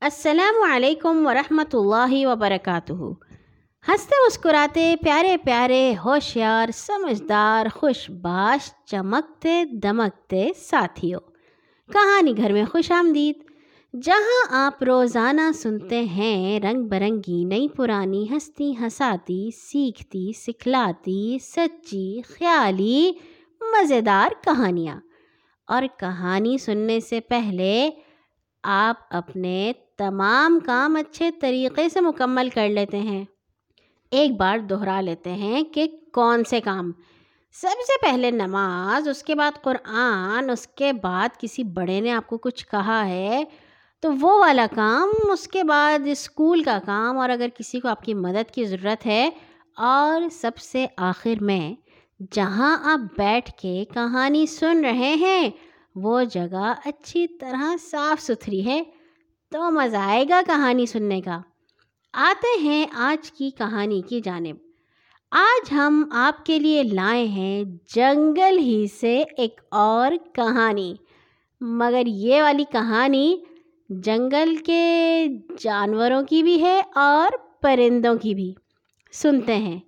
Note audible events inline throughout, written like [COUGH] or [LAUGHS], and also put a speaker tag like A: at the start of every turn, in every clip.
A: السلام علیکم ورحمۃ اللہ وبرکاتہ۔ ہنستے مسکراتے، پیارے پیارے، ہوشیار، سمجھدار، خوش باش، چمکتے، دمکتے ساتھیوں۔ کہانی گھر میں خوش آمدید۔ جہاں آپ روزانہ سنتے ہیں، رنگ برنگی نئی پرانی ہستی ہساتی سیکھتی، سکھلاتی، سچی، خیالی، مزیدار کہانیاں۔ اور کہانی سننے سے پہلے آپ اپنے تمام کام اچھے طریقے سے مکمل کر لیتے ہیں۔ ایک بار دہرا لیتے ہیں کہ کون سے کام۔ سب سے پہلے نماز، اس کے بعد قرآن، اس کے بعد کسی بڑے نے آپ کو کچھ کہا ہے، تو وہ والا کام، اس کے بعد اسکول کا کام، اور اگر کسی کو آپ کی مدد کی ضرورت ہے، اور سب سے آخر میں، جہاں آپ بیٹھ کے کہانی سن رہے ہیں وہ جگہ اچھی طرح صاف ستھری ہے تو مزہ آئے گا کہانی سننے کا۔ آتے ہیں آج کی کہانی کی جانب۔ آج ہم آپ کے لیے لائے ہیں جنگل ہی سے ایک اور کہانی۔ مگر یہ والی کہانی جنگل کے جانوروں کی بھی ہے اور پرندوں کی بھی۔ سنتے ہیں۔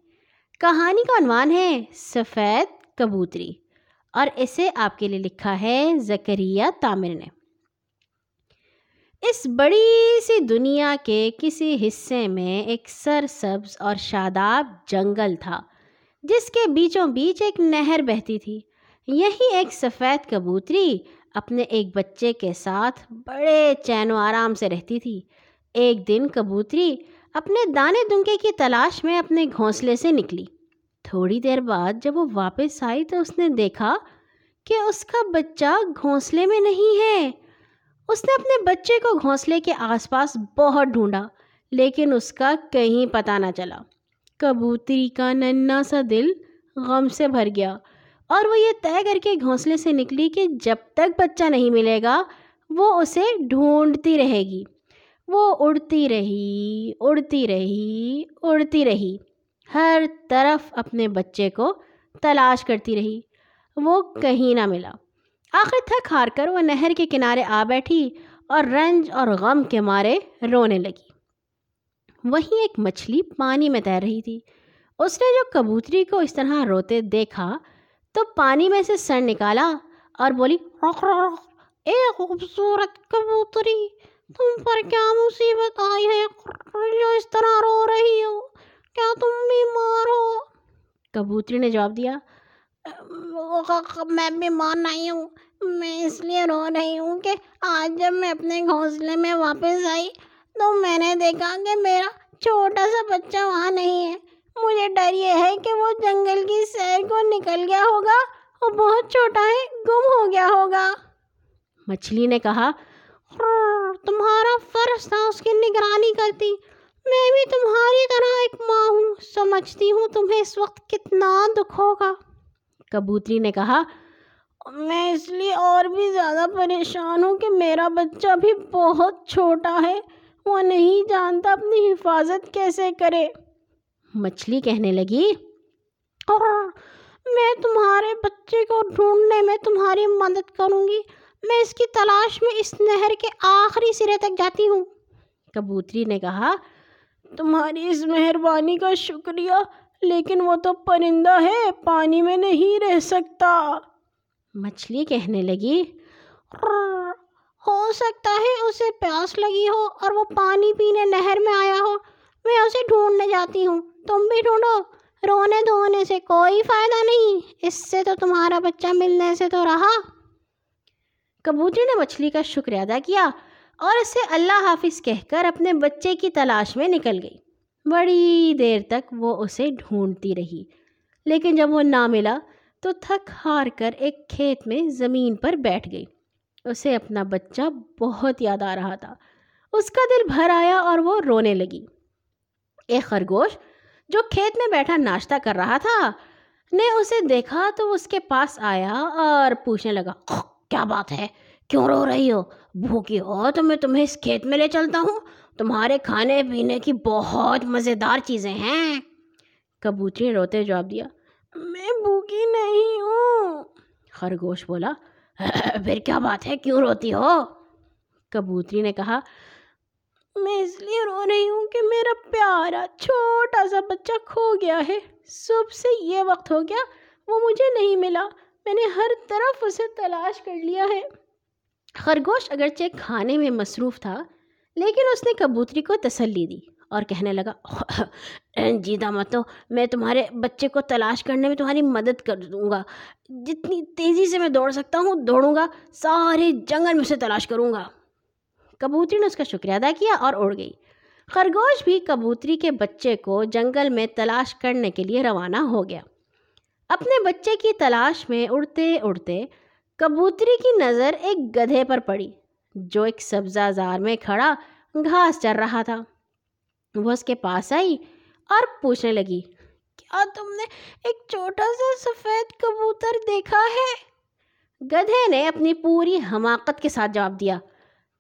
A: کہانی کا عنوان ہے سفید کبوتری۔ اور اسے آپ کے لیے لکھا ہے زکریہ تامر نے۔ اس بڑی سی دنیا کے کسی حصے میں ایک سر سبز اور شاداب جنگل تھا، جس کے بیچوں بیچ ایک نہر بہتی تھی۔ یہی ایک سفید کبوتری اپنے ایک بچے کے ساتھ بڑے چین و آرام سے رہتی تھی۔ ایک دن کبوتری اپنے دانے دنکے کی تلاش میں اپنے گھونسلے سے نکلی۔ تھوڑی دیر بعد جب وہ واپس آئی تو اس نے دیکھا کہ اس کا بچہ گھونسلے میں نہیں ہے۔ اس نے اپنے بچے کو گھونسلے کے آس پاس بہت ڈھونڈا، لیکن اس کا کہیں پتہ نہ چلا۔ کبوتری کا ننا سا دل غم سے بھر گیا اور وہ یہ طے کر کے گھونسلے سے نکلی کہ جب تک بچہ نہیں ملے گا وہ اسے ڈھونڈتی رہے گی۔ وہ اڑتی رہی اڑتی رہی اڑتی رہی۔ ہر طرف اپنے بچے کو تلاش کرتی رہی۔ وہ کہیں نہ ملا۔ آخر تھک ہار کر وہ نہر کے کنارے آ بیٹھی اور رنج اور غم کے مارے رونے لگی۔ وہیں ایک مچھلی پانی میں تیر رہی تھی۔ اس نے جو کبوتری کو اس طرح روتے دیکھا تو پانی میں سے سر نکالا اور بولی اے خوبصورت کبوتری، تم پر کیا مصیبت آئی ہے؟ جو اس طرح رو رہی ہو۔ کیا تم بیمار ہو کبوتری نے جواب دیا، میں بیمار نہیں ہوں، میں اس لیے رو رہی ہوں کہ آج جب میں اپنے گھونسلے میں واپس آئی تو میں نے دیکھا کہ میرا چھوٹا سا بچہ وہاں نہیں ہے۔ مجھے ڈر یہ ہے کہ وہ جنگل کی سیر کو نکل گیا ہوگا وہ بہت چھوٹا ہے، گم ہو گیا ہوگا۔ مچھلی نے کہا تمہارا فرض تھا، اس کی نگرانی کرتی۔ میں بھی تمہاری طرح ایک ماں ہوں۔ سمجھتی ہوں تمہیں اس وقت کتنا دکھ ہوگا۔ کبوتری نے کہا، میں اس لیے اور بھی زیادہ پریشان ہوں کہ میرا بچہ بھی بہت چھوٹا ہے۔ وہ نہیں جانتا اپنی حفاظت کیسے کرے۔ مچھلی کہنے لگی میں تمہارے بچے کو ڈھونڈنے میں تمہاری مدد کروں گی۔ میں اس کی تلاش میں اس نہر کے آخری سرے تک جاتی ہوں۔ کبوتری نے کہا تمہاری اس مہربانی کا شکریہ، لیکن وہ تو پرندہ ہے، پانی میں نہیں رہ سکتا۔ مچھلی کہنے لگی۔ ہو سکتا ہے اسے پیاس لگی ہو اور وہ پانی پینے نہر میں آیا ہو۔ میں اسے ڈھونڈنے جاتی ہوں۔ تم بھی ڈھونڈو۔ رونے دھونے سے کوئی فائدہ نہیں۔ اس سے تو تمہارا بچہ ملنے سے تو رہا۔ کبوتری نے مچھلی کا شکریہ ادا کیا۔ اور اسے اللہ حافظ کہہ کر اپنے بچے کی تلاش میں نکل گئی۔ بڑی دیر تک وہ اسے ڈھونڈتی رہی، لیکن جب وہ نہ ملا تو تھک ہار کر ایک کھیت میں زمین پر بیٹھ گئی۔ اسے اپنا بچہ بہت یاد آ رہا تھا۔ اس کا دل بھر آیا اور وہ رونے لگی۔ ایک خرگوش جو کھیت میں بیٹھا ناشتہ کر رہا تھا نے اسے دیکھا تو اس کے پاس آیا اور پوچھنے لگا، کیا بات ہے؟ کیوں رو رہی ہو؟ بھوکی ہو تو میں تمہیں اس کھیت میں لے چلتا ہوں۔ تمہارے کھانے پینے کی بہت مزیدار چیزیں ہیں۔ کبوتری نے روتے جواب دیا، میں بھوکی نہیں ہوں۔ خرگوش بولا، پھر کیا بات ہے؟ کیوں روتی ہو؟ کبوتری نے کہا، میں اس لیے رو رہی ہوں کہ میرا پیارا چھوٹا سا بچہ کھو گیا ہے۔ صبح سے یہ وقت ہو گیا، وہ مجھے نہیں ملا۔ میں نے ہر طرف اسے تلاش کر لیا ہے۔ خرگوش اگرچہ کھانے میں مصروف تھا، لیکن اس نے کبوتری کو تسلی دی اور کہنے لگا جیتا مت تو میں تمہارے بچے کو تلاش کرنے میں تمہاری مدد کر دوں گا۔ جتنی تیزی سے میں دوڑ سکتا ہوں، دوڑوں گا، سارے جنگل میں اسے تلاش کروں گا۔ کبوتری نے اس کا شکریہ ادا کیا اور اڑ گئی۔ خرگوش بھی کبوتری کے بچے کو جنگل میں تلاش کرنے کے لیے روانہ ہو گیا۔ اپنے بچے کی تلاش میں اڑتے اڑتے کبوتری کی نظر ایک گدھے پر پڑی، جو ایک سبزہ زار میں کھڑا گھاس چر رہا تھا۔ وہ اس کے پاس آئی اور پوچھنے لگی، کیا تم نے ایک چھوٹا سا سفید کبوتر دیکھا ہے؟ گدھے نے اپنی پوری حماقت کے ساتھ جواب دیا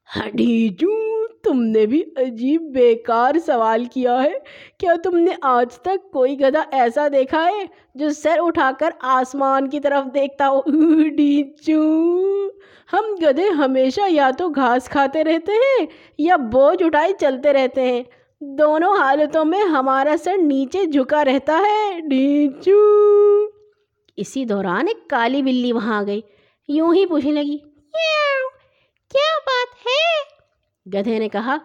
A: ہڈیجو تم نے بھی عجیب بیکار سوال کیا ہے۔ کیا تم نے آج تک کوئی گدھا ایسا دیکھا ہے جو سر اٹھا کر آسمان کی طرف دیکھتا ہو؟ [LAUGHS] ڈیچو ہم گدھے ہمیشہ یا تو گھاس کھاتے رہتے ہیں یا بوجھ اٹھائی چلتے رہتے ہیں۔ دونوں حالتوں میں ہمارا سر نیچے جھکا رہتا ہے۔ ڈیچو اسی دوران ایک کالی بلی وہاں آ گئی۔ یوں ہی پوچھنے لگی کیا بات ہے؟ گدھے نے کہا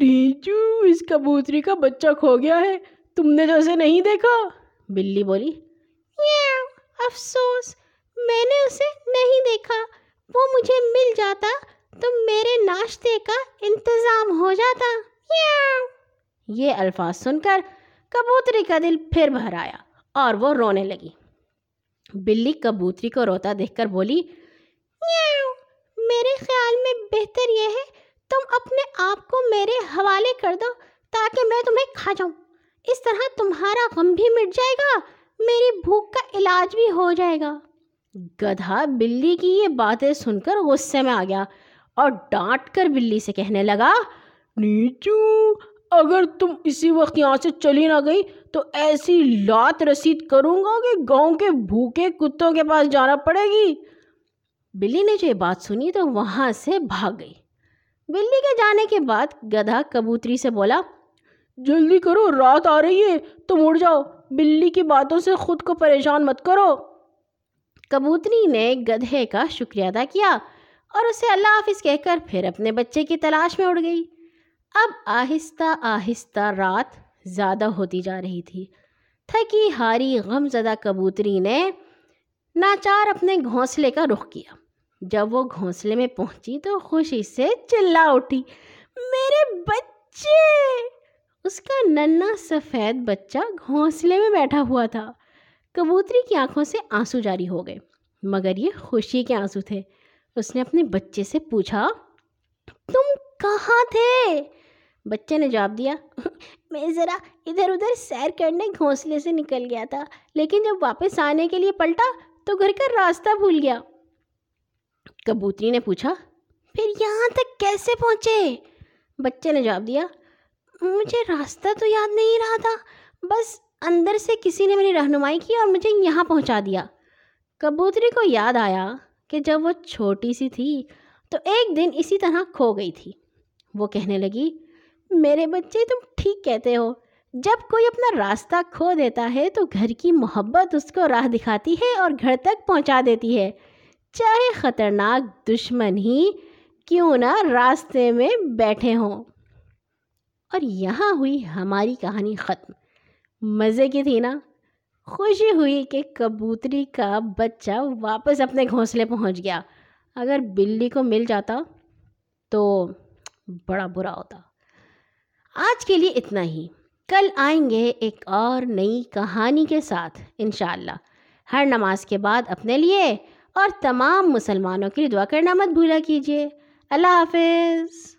A: ریچو اس کبوتری کا بچہ کھو گیا ہے، تم نے تو اسے نہیں دیکھا؟ بلی بولی افسوس، میں نے اسے نہیں دیکھا، وہ مجھے مل جاتا تو میرے ناشتے کا انتظام ہو جاتا۔ یہ الفاظ سن کر کبوتری کا دل پھر بھر آیا اور وہ رونے لگی۔ بلی کبوتری کو روتا دیکھ کر بولی، میاؤ میرے خیال میں بہتر یہ ہے تم اپنے آپ کو میرے حوالے کر دو تاکہ میں تمہیں کھا جاؤں۔ اس طرح تمہارا غم بھی مٹ جائے گا، میری بھوک کا علاج بھی ہو جائے گا۔ گدھا بلی کی یہ باتیں سن کر غصے میں آ گیا اور ڈانٹ کر بلی سے کہنے لگا، نیچو، اگر تم اسی وقت یہاں سے چلی نہ گئی تو ایسی لات رسید کروں گا کہ گاؤں کے بھوکے کتوں کے پاس جانا پڑے گی۔ بلی نے جو یہ بات سنی تو وہاں سے بھاگ گئی۔ بلی کے جانے کے بعد گدھا کبوتری سے بولا جلدی کرو رات آ رہی ہے تم اڑ جاؤ بلی کی باتوں سے خود کو پریشان مت کرو۔ کبوتری نے گدھے کا شکریہ ادا کیا اور اسے اللہ حافظ کہہ کر پھر اپنے بچے کی تلاش میں اڑ گئی۔ اب آہستہ آہستہ رات زیادہ ہوتی جا رہی تھی۔ تھکی ہاری غم زدہ کبوتری نے ناچار اپنے گھونسلے کا رخ کیا۔ جب وہ گھونسلے میں پہنچی تو خوشی سے چلا اٹھی۔ میرے بچے! اس کا ننا سفید بچہ گھونسلے میں بیٹھا ہوا تھا۔ کبوتری کی آنکھوں سے آنسو جاری ہو گئے، مگر یہ خوشی کے آنسو تھے۔ اس نے اپنے بچے سے پوچھا، تم کہاں تھے؟ بچے نے جواب دیا، میں ذرا ادھر ادھر سیر کرنے گھونسلے سے نکل گیا تھا، لیکن جب واپس آنے کے لیے پلٹا تو گھر کا راستہ بھول گیا۔ کبوتری نے پوچھا، پھر یہاں تک کیسے پہنچے؟ بچے نے جواب دیا، مجھے راستہ تو یاد نہیں رہا تھا، بس اندر سے کسی نے میری رہنمائی کی اور مجھے یہاں پہنچا دیا۔ کبوتری کو یاد آیا کہ جب وہ چھوٹی سی تھی تو ایک دن اسی طرح کھو گئی تھی۔ وہ کہنے لگی، میرے بچے، تم ٹھیک کہتے ہو۔ جب کوئی اپنا راستہ کھو دیتا ہے تو گھر کی محبت اس کو راہ دکھاتی ہے اور گھر تک پہنچا دیتی ہے۔ چاہے خطرناک دشمن ہی کیوں نہ راستے میں بیٹھے ہوں۔ اور یہاں ہوئی ہماری کہانی ختم۔ مزے کی تھی نا؟ خوشی ہوئی کہ کبوتری کا بچہ واپس اپنے گھونسلے پہنچ گیا۔ اگر بلی کو مل جاتا تو بڑا برا ہوتا۔ آج کے لیے اتنا ہی۔ کل آئیں گے ایک اور نئی کہانی کے ساتھ، انشاءاللہ۔ ہر نماز کے بعد اپنے لیے اور تمام مسلمانوں کے لیے دعا کرنا مت بھولا کیجیے۔ اللہ حافظ۔